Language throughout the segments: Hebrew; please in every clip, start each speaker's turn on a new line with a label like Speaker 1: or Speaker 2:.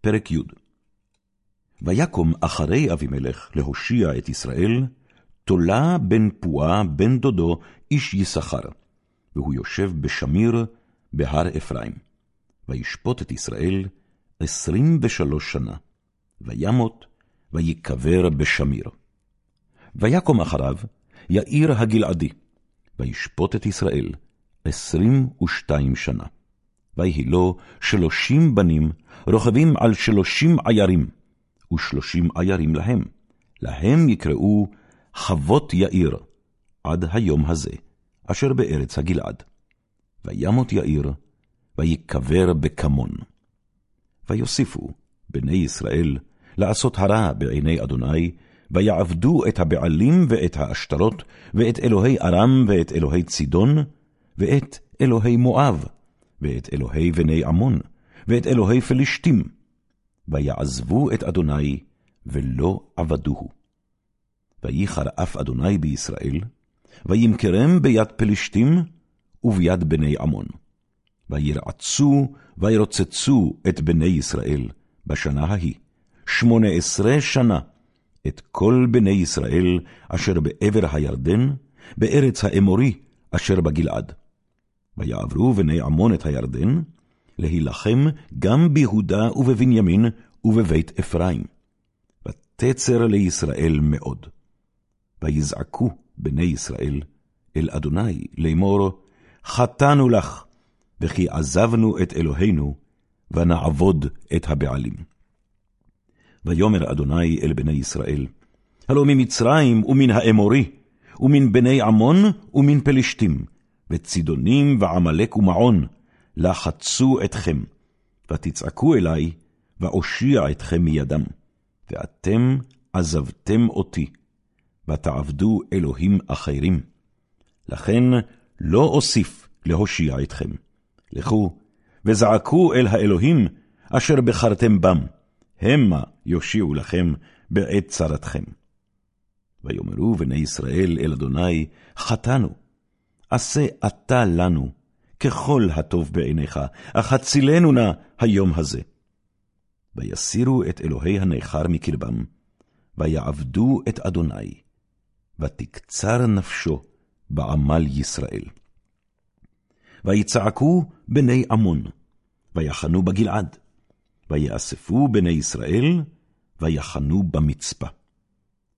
Speaker 1: פרק י' ויקום אחרי אבימלך להושיע את ישראל, תולה בן פועה בן דודו איש יששכר, והוא יושב בשמיר בהר אפרים. וישפוט את ישראל עשרים ושלוש שנה, וימות, ויקבר בשמיר. ויקום אחריו יאיר הגלעדי, וישפוט את ישראל עשרים ושתיים שנה. ויהי לו שלושים בנים, רוכבים על שלושים עיירים, ושלושים עיירים להם. להם יקראו חוות יאיר, עד היום הזה, אשר בארץ הגלעד. וימות יאיר, ויקבר בקמון. ויוסיפו בני ישראל לעשות הרע בעיני אדוני, ויעבדו את הבעלים ואת העשתרות, ואת אלוהי ארם ואת אלוהי צידון, ואת אלוהי מואב, ואת אלוהי בני עמון, ואת אלוהי פלישתים, ויעזבו את אדוני, ולא עבדוהו. וייחר אף אדוני בישראל, וימכרם ביד פלישתים, וביד בני עמון. וירעצו, וירוצצו את בני ישראל בשנה ההיא, שמונה עשרה שנה, את כל בני ישראל אשר בעבר הירדן, בארץ האמורי אשר בגלעד. ויעברו בני עמון את הירדן, להילחם גם ביהודה ובבנימין ובבית אפרים. ותצר לישראל מאוד. ויזעקו בני ישראל אל אדוני לאמור, חטאנו לך, וכי עזבנו את אלוהינו, ונעבוד את הבעלים. ויאמר אדוני אל בני ישראל, הלא ממצרים ומן האמורי, ומן בני עמון ומן פלשתים, וצידונים ועמלק ומעון, לחצו אתכם, ותצעקו אלי, ואושיע אתכם מידם, ואתם עזבתם אותי, ותעבדו אלוהים אחרים. לכן לא אוסיף להושיע אתכם. לכו, וזעקו אל האלוהים אשר בחרתם בם, המה יושיעו לכם בעת צרתכם. ויאמרו בני ישראל אל אדוני, חטאנו, עשה אתה לנו ככל הטוב בעיניך, אך הצילנו נא היום הזה. ויסירו את אלוהי הנכר מקרבם, ויעבדו את אדוני, ותקצר נפשו בעמל ישראל. ויצעקו בני עמון, ויחנו בגלעד, ויאספו בני ישראל, ויחנו במצפה.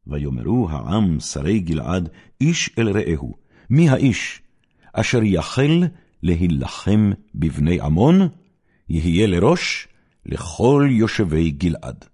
Speaker 1: ויאמרו העם שרי גלעד איש אל רעהו, מי האיש אשר יחל להילחם בבני עמון, יהיה לראש לכל יושבי גלעד.